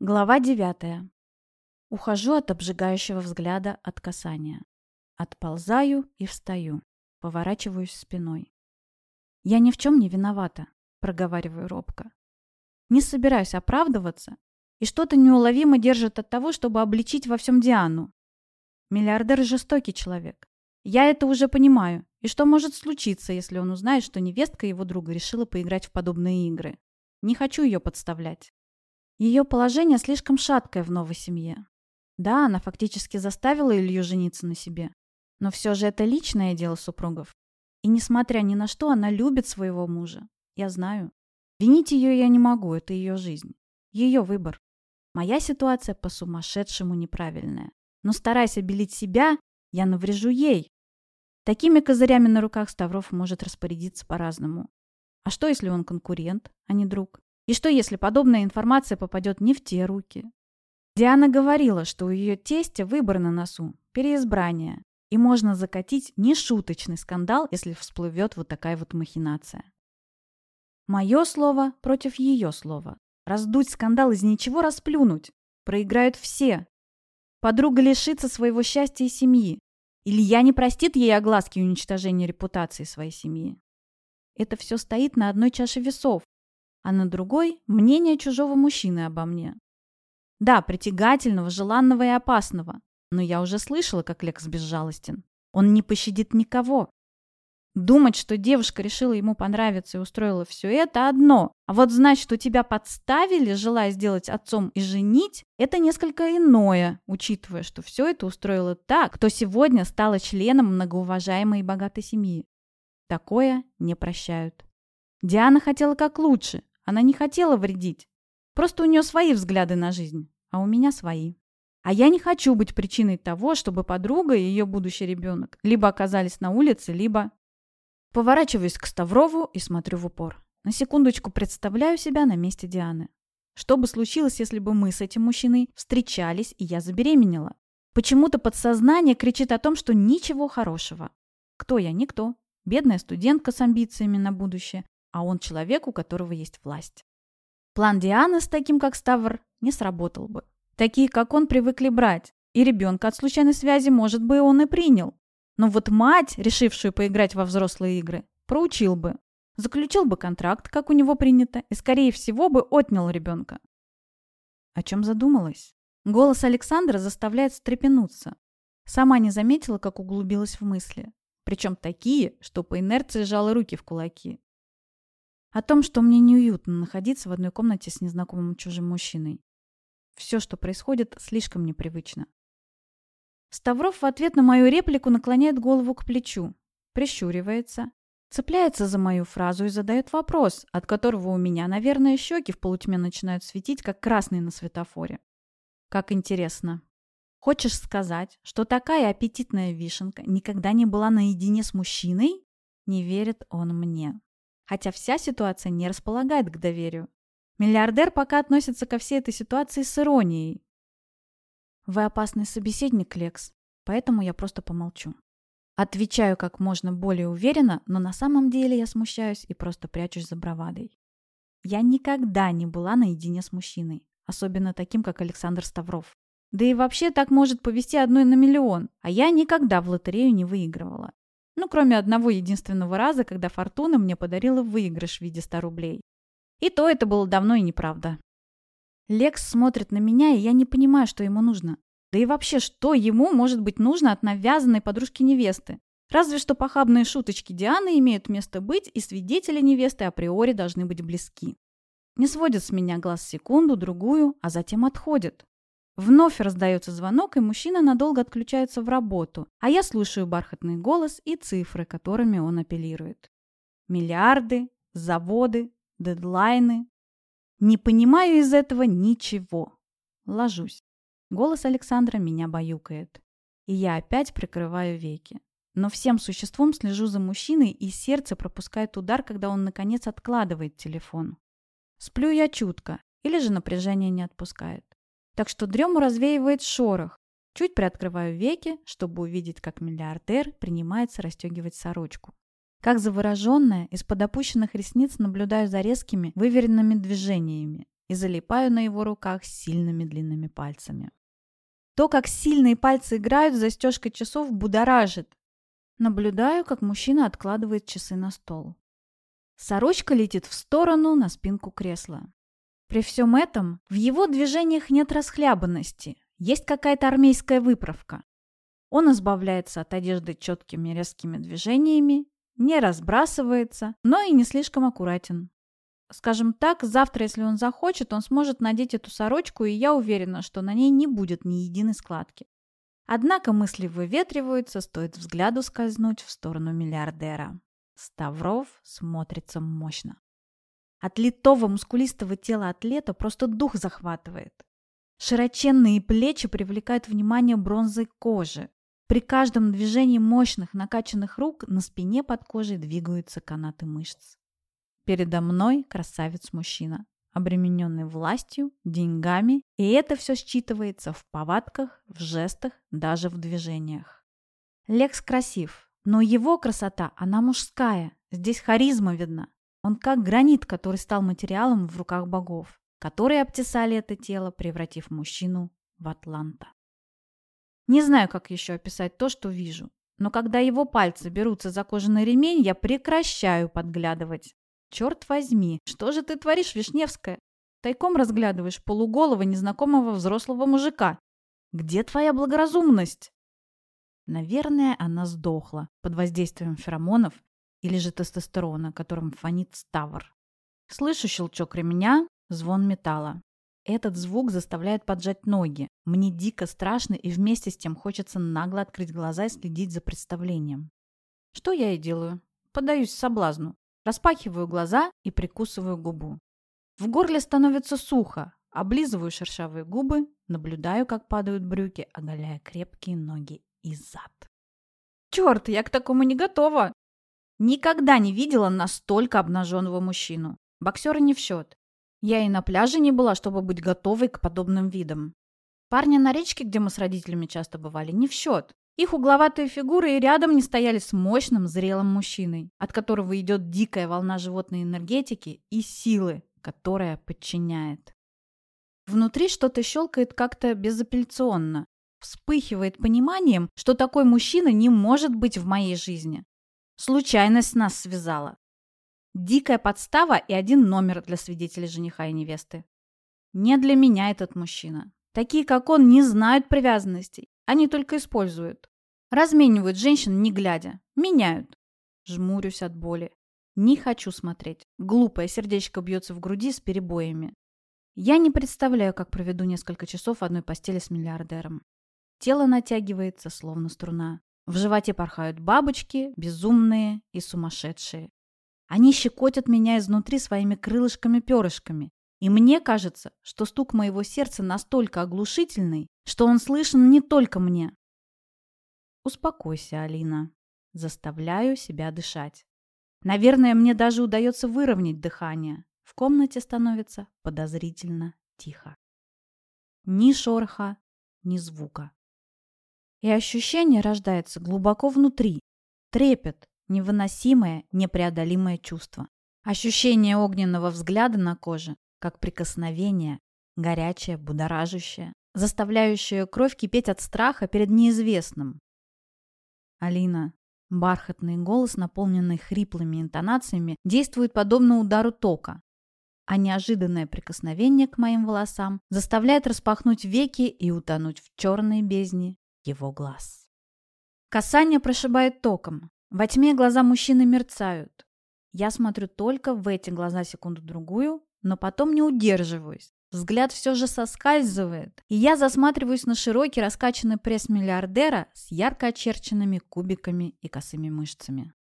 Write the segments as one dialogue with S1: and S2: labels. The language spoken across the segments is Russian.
S1: Глава девятая. Ухожу от обжигающего взгляда от касания. Отползаю и встаю. Поворачиваюсь спиной. «Я ни в чем не виновата», — проговариваю робко. Не собираюсь оправдываться, и что-то неуловимо держит от того, чтобы обличить во всем Диану. Миллиардер — жестокий человек. Я это уже понимаю. И что может случиться, если он узнает, что невестка его друга решила поиграть в подобные игры? Не хочу ее подставлять. Ее положение слишком шаткое в новой семье. Да, она фактически заставила Илью жениться на себе. Но все же это личное дело супругов. И несмотря ни на что, она любит своего мужа. Я знаю. Винить ее я не могу, это ее жизнь. Ее выбор. Моя ситуация по-сумасшедшему неправильная. Но стараясь обелить себя, я наврежу ей. Такими козырями на руках Ставров может распорядиться по-разному. А что, если он конкурент, а не друг? И что, если подобная информация попадет не в те руки? Диана говорила, что у ее тестя выбор на носу, переизбрание, и можно закатить нешуточный скандал, если всплывет вот такая вот махинация. Мое слово против ее слова. Раздуть скандал из ничего расплюнуть. Проиграют все. Подруга лишится своего счастья и семьи. Илья не простит ей огласки и уничтожения репутации своей семьи. Это все стоит на одной чаше весов а на другой – мнение чужого мужчины обо мне. Да, притягательного, желанного и опасного, но я уже слышала, как Лекс безжалостен. Он не пощадит никого. Думать, что девушка решила ему понравиться и устроила все это – одно. А вот знать, что тебя подставили, желая сделать отцом и женить – это несколько иное, учитывая, что все это устроила та, кто сегодня стала членом многоуважаемой и богатой семьи. Такое не прощают. Диана хотела как лучше, она не хотела вредить. Просто у нее свои взгляды на жизнь, а у меня свои. А я не хочу быть причиной того, чтобы подруга и ее будущий ребенок либо оказались на улице, либо... Поворачиваюсь к Ставрову и смотрю в упор. На секундочку представляю себя на месте Дианы. Что бы случилось, если бы мы с этим мужчиной встречались, и я забеременела? Почему-то подсознание кричит о том, что ничего хорошего. Кто я? Никто. Бедная студентка с амбициями на будущее, а он человек, у которого есть власть. План Дианы с таким, как Ставр, не сработал бы. Такие, как он, привыкли брать. И ребенка от случайной связи, может бы, он и принял. Но вот мать, решившую поиграть во взрослые игры, проучил бы. Заключил бы контракт, как у него принято, и, скорее всего, бы отнял ребенка. О чем задумалась? Голос Александра заставляет встрепенуться. Сама не заметила, как углубилась в мысли. Причем такие, что по инерции сжала руки в кулаки. О том, что мне неуютно находиться в одной комнате с незнакомым чужим мужчиной. Все, что происходит, слишком непривычно. Ставров в ответ на мою реплику наклоняет голову к плечу, прищуривается, цепляется за мою фразу и задает вопрос, от которого у меня, наверное, щеки в полутьме начинают светить, как красные на светофоре. Как интересно. Хочешь сказать, что такая аппетитная вишенка никогда не была наедине с мужчиной? Не верит он мне хотя вся ситуация не располагает к доверию. Миллиардер пока относится ко всей этой ситуации с иронией. Вы опасный собеседник, Лекс, поэтому я просто помолчу. Отвечаю как можно более уверенно, но на самом деле я смущаюсь и просто прячусь за бравадой. Я никогда не была наедине с мужчиной, особенно таким, как Александр Ставров. Да и вообще так может повести одной на миллион, а я никогда в лотерею не выигрывала. Ну, кроме одного единственного раза, когда Фортуна мне подарила выигрыш в виде 100 рублей. И то это было давно и неправда. Лекс смотрит на меня, и я не понимаю, что ему нужно. Да и вообще, что ему может быть нужно от навязанной подружки невесты? Разве что похабные шуточки Дианы имеют место быть, и свидетели невесты априори должны быть близки. Не сводит с меня глаз секунду, другую, а затем отходит. Вновь раздается звонок, и мужчина надолго отключается в работу, а я слушаю бархатный голос и цифры, которыми он апеллирует. Миллиарды, заводы, дедлайны. Не понимаю из этого ничего. Ложусь. Голос Александра меня баюкает. И я опять прикрываю веки. Но всем существом слежу за мужчиной, и сердце пропускает удар, когда он, наконец, откладывает телефон. Сплю я чутко, или же напряжение не отпускает так что дрему развеивает шорох. Чуть приоткрываю веки, чтобы увидеть, как миллиардер принимается расстегивать сорочку. Как завороженная, из-под опущенных ресниц наблюдаю за резкими, выверенными движениями. и залипаю на его руках сильными длинными пальцами. То, как сильные пальцы играют с застежкой часов, будоражит. Наблюдаю, как мужчина откладывает часы на стол. Сорочка летит в сторону на спинку кресла. При всем этом в его движениях нет расхлябанности, есть какая-то армейская выправка. Он избавляется от одежды четкими резкими движениями, не разбрасывается, но и не слишком аккуратен. Скажем так, завтра, если он захочет, он сможет надеть эту сорочку, и я уверена, что на ней не будет ни единой складки. Однако мысли выветриваются, стоит взгляду скользнуть в сторону миллиардера. Ставров смотрится мощно. От литого мускулистого тела атлета просто дух захватывает. Широченные плечи привлекают внимание бронзой кожи. При каждом движении мощных накачанных рук на спине под кожей двигаются канаты мышц. Передо мной красавец-мужчина, обремененный властью, деньгами, и это все считывается в повадках, в жестах, даже в движениях. Лекс красив, но его красота, она мужская, здесь харизма видна. Он как гранит, который стал материалом в руках богов, которые обтесали это тело, превратив мужчину в атланта. Не знаю, как еще описать то, что вижу, но когда его пальцы берутся за кожаный ремень, я прекращаю подглядывать. Черт возьми, что же ты творишь, Вишневская? Тайком разглядываешь полуголого незнакомого взрослого мужика. Где твоя благоразумность? Наверное, она сдохла под воздействием феромонов или же тестостерона, которым фонит Ставр. Слышу щелчок ремня, звон металла. Этот звук заставляет поджать ноги. Мне дико страшно и вместе с тем хочется нагло открыть глаза и следить за представлением. Что я и делаю. Подаюсь соблазну. Распахиваю глаза и прикусываю губу. В горле становится сухо. Облизываю шершавые губы, наблюдаю, как падают брюки, оголяя крепкие ноги и зад. Черт, я к такому не готова! Никогда не видела настолько обнаженного мужчину. Боксеры не в счет. Я и на пляже не была, чтобы быть готовой к подобным видам. Парни на речке, где мы с родителями часто бывали, не в счет. Их угловатые фигуры и рядом не стояли с мощным, зрелым мужчиной, от которого идет дикая волна животной энергетики и силы, которая подчиняет. Внутри что-то щелкает как-то безапелляционно. Вспыхивает пониманием, что такой мужчина не может быть в моей жизни. Случайность нас связала. Дикая подстава и один номер для свидетелей жениха и невесты. Не для меня этот мужчина. Такие, как он, не знают привязанностей. Они только используют. Разменивают женщин, не глядя. Меняют. Жмурюсь от боли. Не хочу смотреть. Глупое сердечко бьется в груди с перебоями. Я не представляю, как проведу несколько часов в одной постели с миллиардером. Тело натягивается, словно струна. В животе порхают бабочки, безумные и сумасшедшие. Они щекотят меня изнутри своими крылышками-перышками. И мне кажется, что стук моего сердца настолько оглушительный, что он слышен не только мне. Успокойся, Алина. Заставляю себя дышать. Наверное, мне даже удается выровнять дыхание. В комнате становится подозрительно тихо. Ни шороха, ни звука. И ощущение рождается глубоко внутри. Трепет, невыносимое, непреодолимое чувство. Ощущение огненного взгляда на коже, как прикосновение, горячее, будоражащее, заставляющее кровь кипеть от страха перед неизвестным. Алина. Бархатный голос, наполненный хриплыми интонациями, действует подобно удару тока, а неожиданное прикосновение к моим волосам заставляет распахнуть веки и утонуть в черной бездне его глаз. Касание прошибает током. Во тьме глаза мужчины мерцают. Я смотрю только в эти глаза секунду-другую, но потом не удерживаюсь. Взгляд все же соскальзывает, и я засматриваюсь на широкий раскачанный пресс миллиардера с ярко очерченными кубиками и косыми мышцами.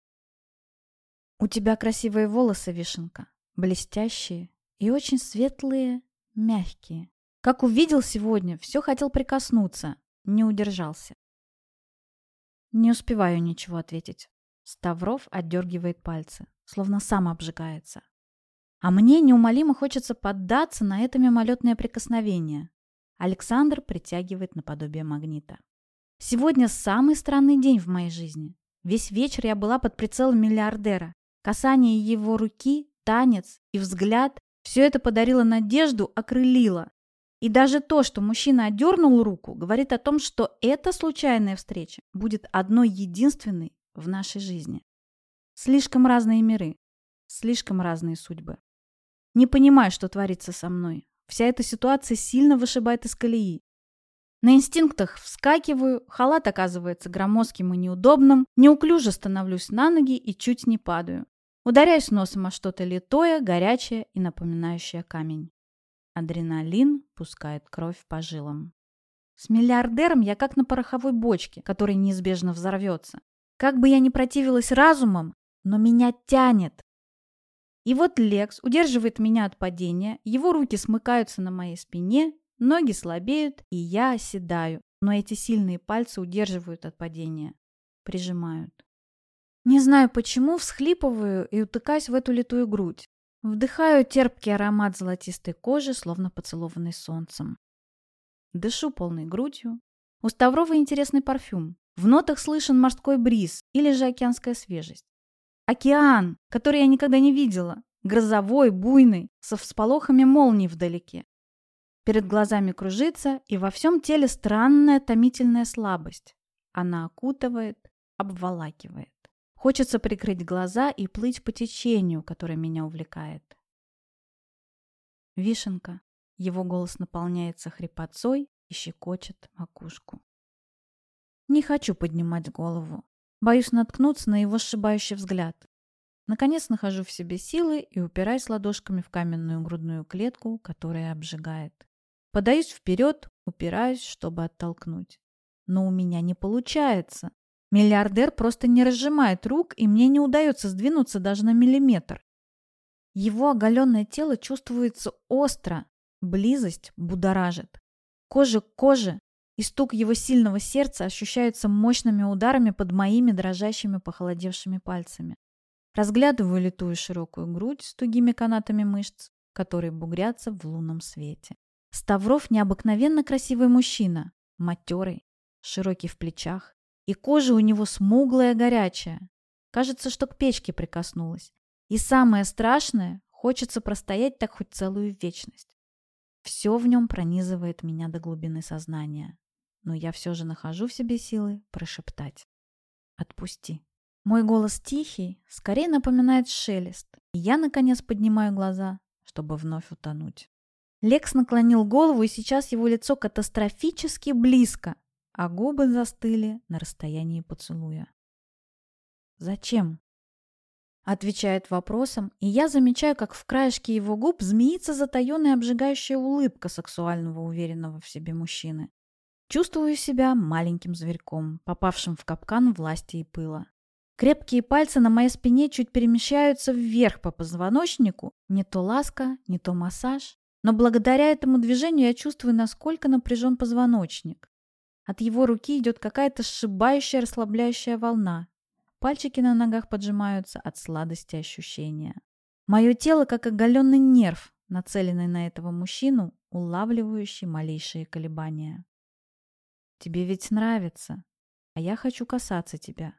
S1: «У тебя красивые волосы, Вишенка, блестящие и очень светлые, мягкие. Как увидел сегодня, все хотел прикоснуться, не удержался. Не успеваю ничего ответить. Ставров отдергивает пальцы, словно сам обжигается. А мне неумолимо хочется поддаться на это мимолетное прикосновение. Александр притягивает наподобие магнита. Сегодня самый странный день в моей жизни. Весь вечер я была под прицелом миллиардера. Касание его руки, танец и взгляд Все это подарило надежду, окрылило. И даже то, что мужчина отдернул руку, говорит о том, что эта случайная встреча будет одной единственной в нашей жизни. Слишком разные миры, слишком разные судьбы. Не понимаю, что творится со мной. Вся эта ситуация сильно вышибает из колеи. На инстинктах вскакиваю, халат оказывается громоздким и неудобным, неуклюже становлюсь на ноги и чуть не падаю. Ударяюсь носом о что-то литое, горячее и напоминающее камень. Адреналин пускает кровь по жилам. С миллиардером я как на пороховой бочке, которая неизбежно взорвется. Как бы я ни противилась разумом, но меня тянет. И вот Лекс удерживает меня от падения, его руки смыкаются на моей спине, ноги слабеют, и я оседаю, но эти сильные пальцы удерживают от падения, прижимают. Не знаю почему, всхлипываю и утыкаюсь в эту литую грудь. Вдыхаю терпкий аромат золотистой кожи, словно поцелованный солнцем. Дышу полной грудью. У Ставрова интересный парфюм. В нотах слышен морской бриз или же океанская свежесть. Океан, который я никогда не видела. Грозовой, буйный, со всполохами молний вдалеке. Перед глазами кружится, и во всем теле странная томительная слабость. Она окутывает, обволакивает. Хочется прикрыть глаза и плыть по течению, которое меня увлекает. Вишенка. Его голос наполняется хрипотцой и щекочет макушку. Не хочу поднимать голову. Боюсь наткнуться на его сшибающий взгляд. Наконец нахожу в себе силы и упираюсь ладошками в каменную грудную клетку, которая обжигает. Подаюсь вперед, упираюсь, чтобы оттолкнуть. Но у меня не получается. Миллиардер просто не разжимает рук, и мне не удается сдвинуться даже на миллиметр. Его оголенное тело чувствуется остро, близость будоражит. Кожа к коже и стук его сильного сердца ощущаются мощными ударами под моими дрожащими похолодевшими пальцами. Разглядываю литую широкую грудь с тугими канатами мышц, которые бугрятся в лунном свете. Ставров необыкновенно красивый мужчина, матерый, широкий в плечах, и кожа у него смуглая, горячая. Кажется, что к печке прикоснулась. И самое страшное, хочется простоять так хоть целую вечность. Все в нем пронизывает меня до глубины сознания. Но я все же нахожу в себе силы прошептать. «Отпусти». Мой голос тихий, скорее напоминает шелест. И я, наконец, поднимаю глаза, чтобы вновь утонуть. Лекс наклонил голову, и сейчас его лицо катастрофически близко а губы застыли на расстоянии поцелуя. «Зачем?» Отвечает вопросом, и я замечаю, как в краешке его губ змеится затаенная обжигающая улыбка сексуального уверенного в себе мужчины. Чувствую себя маленьким зверьком, попавшим в капкан власти и пыла. Крепкие пальцы на моей спине чуть перемещаются вверх по позвоночнику. Не то ласка, не то массаж. Но благодаря этому движению я чувствую, насколько напряжен позвоночник. От его руки идет какая-то сшибающая, расслабляющая волна. Пальчики на ногах поджимаются от сладости ощущения. Мое тело как оголенный нерв, нацеленный на этого мужчину, улавливающий малейшие колебания. «Тебе ведь нравится, а я хочу касаться тебя».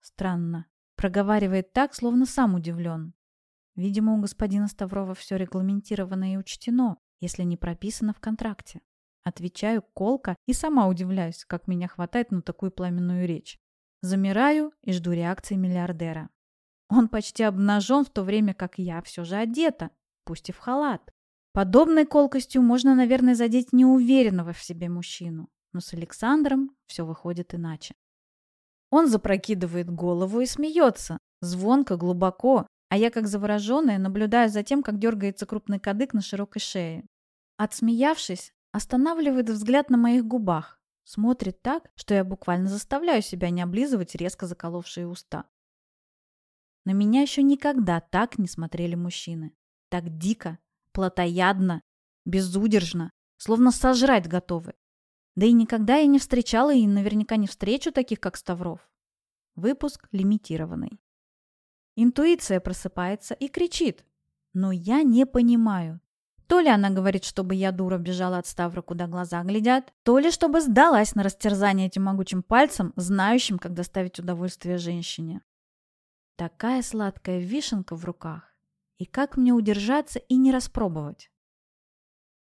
S1: Странно. Проговаривает так, словно сам удивлен. Видимо, у господина Ставрова все регламентировано и учтено, если не прописано в контракте. Отвечаю колко и сама удивляюсь, как меня хватает на такую пламенную речь. Замираю и жду реакции миллиардера. Он почти обнажен, в то время как я все же одета, пусть и в халат. Подобной колкостью можно, наверное, задеть неуверенного в себе мужчину. Но с Александром все выходит иначе. Он запрокидывает голову и смеется, звонко, глубоко, а я, как завороженная, наблюдаю за тем, как дергается крупный кадык на широкой шее. Отсмеявшись, Останавливает взгляд на моих губах. Смотрит так, что я буквально заставляю себя не облизывать резко заколовшие уста. На меня еще никогда так не смотрели мужчины. Так дико, плотоядно, безудержно, словно сожрать готовы. Да и никогда я не встречала и наверняка не встречу таких, как Ставров. Выпуск лимитированный. Интуиция просыпается и кричит. Но я не понимаю, то ли она говорит, чтобы я, дура, бежала от Ставра, куда глаза глядят, то ли чтобы сдалась на растерзание этим могучим пальцем, знающим, как доставить удовольствие женщине. Такая сладкая вишенка в руках. И как мне удержаться и не распробовать?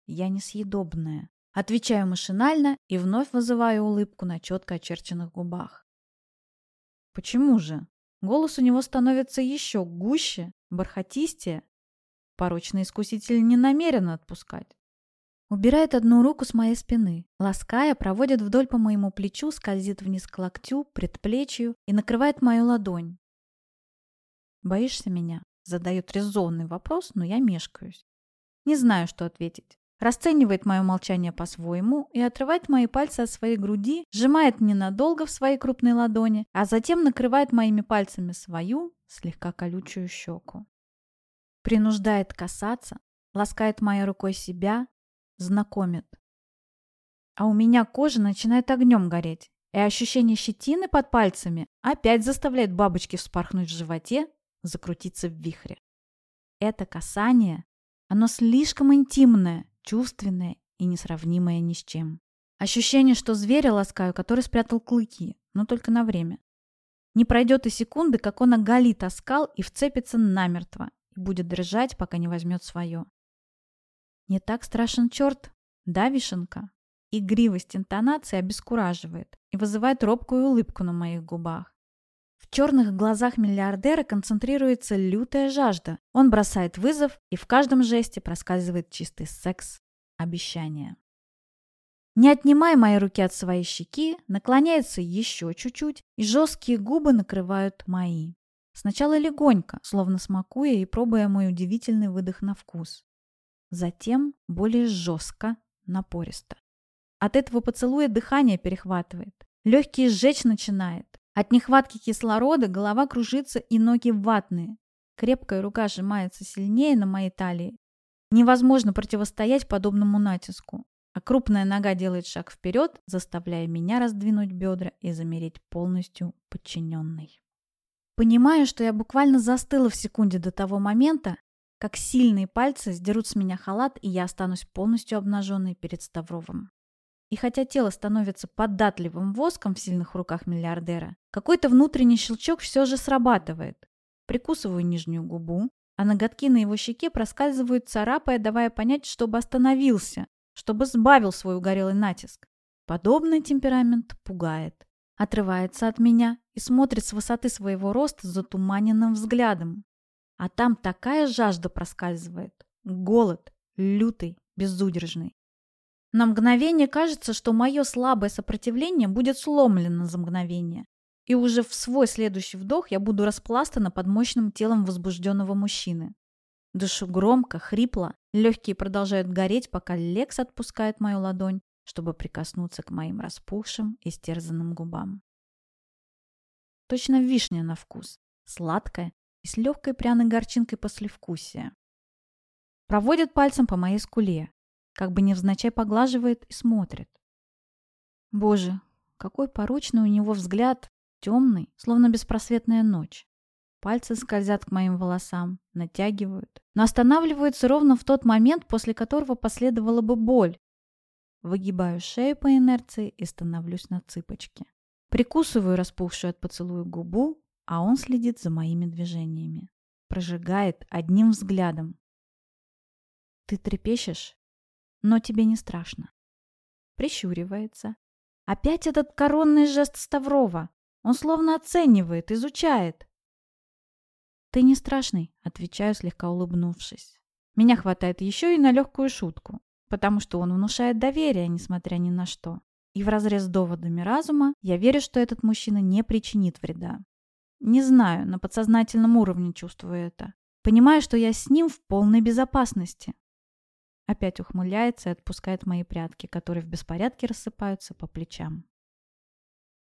S1: Я несъедобная. Отвечаю машинально и вновь вызываю улыбку на четко очерченных губах. Почему же? Голос у него становится еще гуще, бархатистее. Порочный искуситель не намерен отпускать. Убирает одну руку с моей спины, лаская, проводит вдоль по моему плечу, скользит вниз к локтю, предплечью и накрывает мою ладонь. «Боишься меня?» Задает резонный вопрос, но я мешкаюсь. Не знаю, что ответить. Расценивает мое молчание по-своему и отрывает мои пальцы от своей груди, сжимает ненадолго в своей крупной ладони, а затем накрывает моими пальцами свою, слегка колючую щеку. Принуждает касаться, ласкает моей рукой себя, знакомит. А у меня кожа начинает огнем гореть, и ощущение щетины под пальцами опять заставляет бабочки вспорхнуть в животе, закрутиться в вихре. Это касание, оно слишком интимное, чувственное и несравнимое ни с чем. Ощущение, что зверя ласкаю, который спрятал клыки, но только на время. Не пройдет и секунды, как он оголит оскал и вцепится намертво, будет дрожать, пока не возьмет свое. Не так страшен черт, да, вишенка? Игривость интонации обескураживает и вызывает робкую улыбку на моих губах. В черных глазах миллиардера концентрируется лютая жажда. Он бросает вызов, и в каждом жесте проскальзывает чистый секс, обещание. Не отнимая мои руки от своей щеки, наклоняется еще чуть-чуть, и жесткие губы накрывают мои. Сначала легонько, словно смакуя и пробуя мой удивительный выдох на вкус. Затем более жестко, напористо. От этого поцелуя дыхание перехватывает. Легкие сжечь начинает. От нехватки кислорода голова кружится и ноги ватные. Крепкая рука сжимается сильнее на моей талии. Невозможно противостоять подобному натиску. А крупная нога делает шаг вперед, заставляя меня раздвинуть бедра и замереть полностью подчиненной. Понимаю, что я буквально застыла в секунде до того момента, как сильные пальцы сдерут с меня халат, и я останусь полностью обнаженной перед Ставровым. И хотя тело становится податливым воском в сильных руках миллиардера, какой-то внутренний щелчок все же срабатывает. Прикусываю нижнюю губу, а ноготки на его щеке проскальзывают, царапая, давая понять, чтобы остановился, чтобы сбавил свой угорелый натиск. Подобный темперамент пугает. Отрывается от меня и смотрит с высоты своего роста затуманенным взглядом. А там такая жажда проскальзывает. Голод, лютый, безудержный. На мгновение кажется, что мое слабое сопротивление будет сломлено за мгновение. И уже в свой следующий вдох я буду распластана под мощным телом возбужденного мужчины. Дышу громко, хрипло, легкие продолжают гореть, пока Лекс отпускает мою ладонь, чтобы прикоснуться к моим распухшим и стерзанным губам. Точно вишня на вкус, сладкая и с легкой пряной горчинкой послевкусия. Проводит пальцем по моей скуле, как бы невзначай поглаживает и смотрит. Боже, какой порочный у него взгляд, темный, словно беспросветная ночь. Пальцы скользят к моим волосам, натягивают, но останавливаются ровно в тот момент, после которого последовала бы боль. Выгибаю шею по инерции и становлюсь на цыпочки. Прикусываю распухшую от поцелуя губу, а он следит за моими движениями. Прожигает одним взглядом. «Ты трепещешь?» но тебе не страшно. Прищуривается. Опять этот коронный жест Ставрова. Он словно оценивает, изучает. «Ты не страшный», — отвечаю, слегка улыбнувшись. Меня хватает еще и на легкую шутку, потому что он внушает доверие, несмотря ни на что. И вразрез доводами разума я верю, что этот мужчина не причинит вреда. Не знаю, на подсознательном уровне чувствую это. Понимаю, что я с ним в полной безопасности. Опять ухмыляется и отпускает мои прятки, которые в беспорядке рассыпаются по плечам.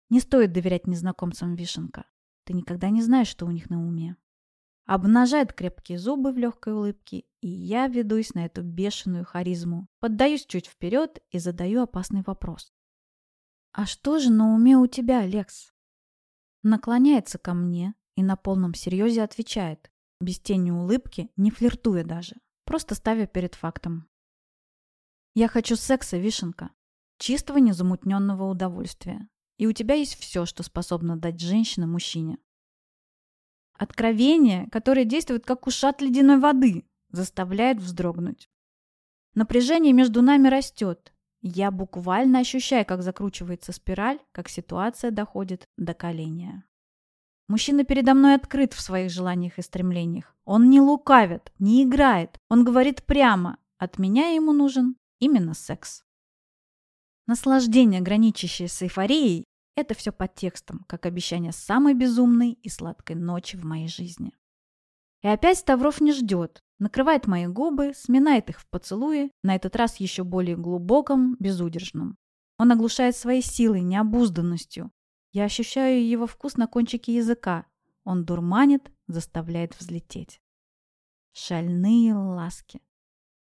S1: Не стоит доверять незнакомцам Вишенка. Ты никогда не знаешь, что у них на уме. Обнажает крепкие зубы в легкой улыбке, и я ведусь на эту бешеную харизму, поддаюсь чуть вперед и задаю опасный вопрос. «А что же на уме у тебя, Лекс?» Наклоняется ко мне и на полном серьезе отвечает, без тени улыбки, не флиртуя даже просто ставя перед фактом. Я хочу секса, Вишенка. Чистого незамутненного удовольствия. И у тебя есть все, что способно дать женщина мужчине. Откровение, которое действует как ушат ледяной воды, заставляет вздрогнуть. Напряжение между нами растет. Я буквально ощущаю, как закручивается спираль, как ситуация доходит до коления. Мужчина передо мной открыт в своих желаниях и стремлениях. Он не лукавит, не играет. Он говорит прямо. От меня ему нужен именно секс. Наслаждение, граничащее с эйфорией, это все под текстом, как обещание самой безумной и сладкой ночи в моей жизни. И опять Ставров не ждет, накрывает мои губы, сминает их в поцелуе, на этот раз еще более глубоком, безудержном. Он оглушает своей силой, необузданностью. Я ощущаю его вкус на кончике языка. Он дурманит, заставляет взлететь. Шальные ласки.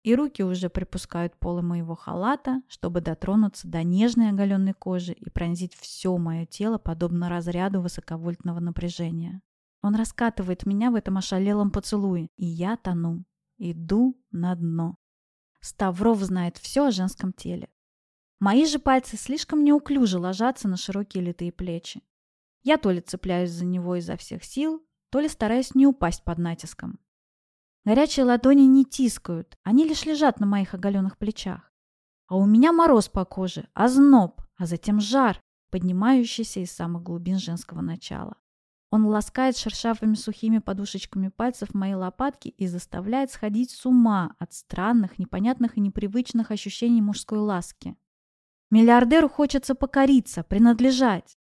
S1: И руки уже припускают полы моего халата, чтобы дотронуться до нежной оголенной кожи и пронзить все мое тело, подобно разряду высоковольтного напряжения. Он раскатывает меня в этом ошалелом поцелуе, и я тону. Иду на дно. Ставров знает все о женском теле. Мои же пальцы слишком неуклюже ложатся на широкие литые плечи. Я то ли цепляюсь за него изо всех сил, то ли стараюсь не упасть под натиском. Горячие ладони не тискают, они лишь лежат на моих оголенных плечах. А у меня мороз по коже, озноб, а затем жар, поднимающийся из самых глубин женского начала. Он ласкает шершавыми сухими подушечками пальцев мои лопатки и заставляет сходить с ума от странных, непонятных и непривычных ощущений мужской ласки. Миллиардеру хочется покориться, принадлежать.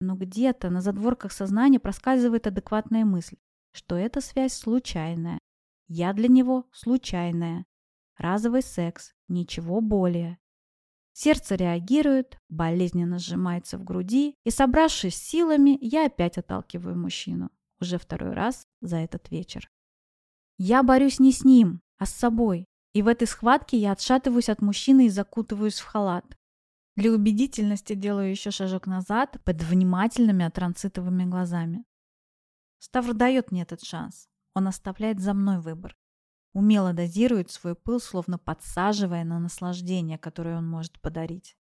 S1: Но где-то на задворках сознания проскальзывает адекватная мысль, что эта связь случайная. Я для него случайная. Разовый секс, ничего более. Сердце реагирует, болезненно сжимается в груди, и, собравшись силами, я опять отталкиваю мужчину. Уже второй раз за этот вечер. Я борюсь не с ним, а с собой. И в этой схватке я отшатываюсь от мужчины и закутываюсь в халат. Для убедительности делаю еще шажок назад под внимательными атранцитовыми глазами. Ставр дает мне этот шанс. Он оставляет за мной выбор умело дозирует свой пыл, словно подсаживая на наслаждение, которое он может подарить.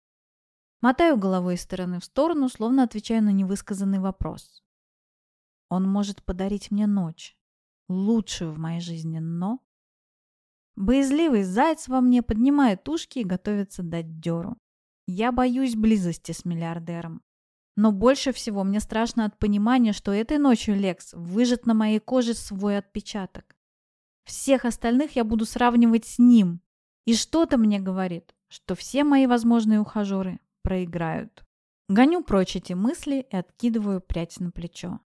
S1: Мотаю головой из стороны в сторону, словно отвечаю на невысказанный вопрос. Он может подарить мне ночь, лучшую в моей жизни, но... Боязливый заяц во мне поднимает ушки и готовится дать дёру. Я боюсь близости с миллиардером. Но больше всего мне страшно от понимания, что этой ночью Лекс выжат на моей коже свой отпечаток. Всех остальных я буду сравнивать с ним. И что-то мне говорит, что все мои возможные ухажеры проиграют. Гоню прочь эти мысли и откидываю прядь на плечо.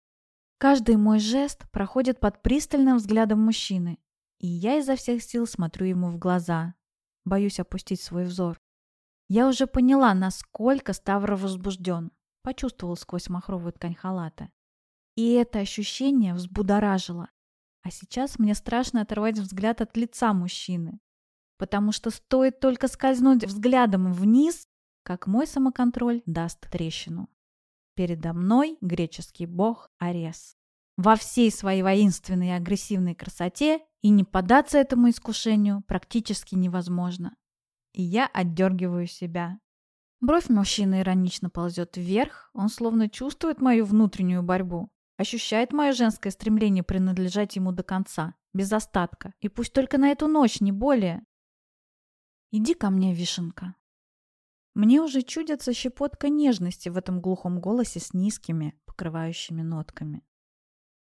S1: Каждый мой жест проходит под пристальным взглядом мужчины, и я изо всех сил смотрю ему в глаза. Боюсь опустить свой взор. Я уже поняла, насколько Ставров возбужден. Почувствовал сквозь махровую ткань халата. И это ощущение взбудоражило. А сейчас мне страшно оторвать взгляд от лица мужчины, потому что стоит только скользнуть взглядом вниз, как мой самоконтроль даст трещину. Передо мной греческий бог Арес. Во всей своей воинственной и агрессивной красоте и не поддаться этому искушению практически невозможно. И я отдергиваю себя. Бровь мужчины иронично ползет вверх, он словно чувствует мою внутреннюю борьбу. Ощущает мое женское стремление принадлежать ему до конца, без остатка. И пусть только на эту ночь, не более. Иди ко мне, вишенка. Мне уже чудится щепотка нежности в этом глухом голосе с низкими, покрывающими нотками.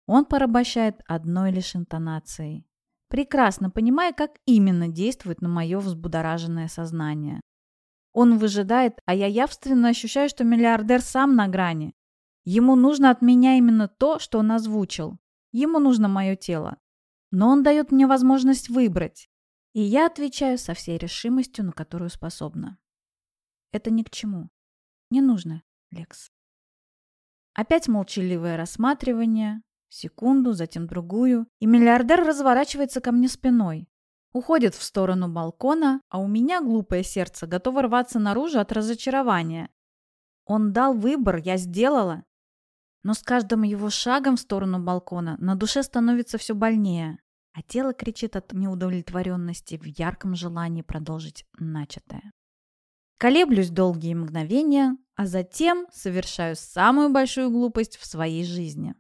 S1: Он порабощает одной лишь интонацией, прекрасно понимая, как именно действует на мое взбудораженное сознание. Он выжидает, а я явственно ощущаю, что миллиардер сам на грани, Ему нужно от меня именно то, что он озвучил. Ему нужно мое тело. Но он дает мне возможность выбрать. И я отвечаю со всей решимостью, на которую способна. Это ни к чему. Не нужно, Лекс. Опять молчаливое рассматривание. Секунду, затем другую. И миллиардер разворачивается ко мне спиной. Уходит в сторону балкона, а у меня глупое сердце готово рваться наружу от разочарования. Он дал выбор, я сделала. Но с каждым его шагом в сторону балкона на душе становится все больнее, а тело кричит от неудовлетворенности в ярком желании продолжить начатое. Колеблюсь долгие мгновения, а затем совершаю самую большую глупость в своей жизни.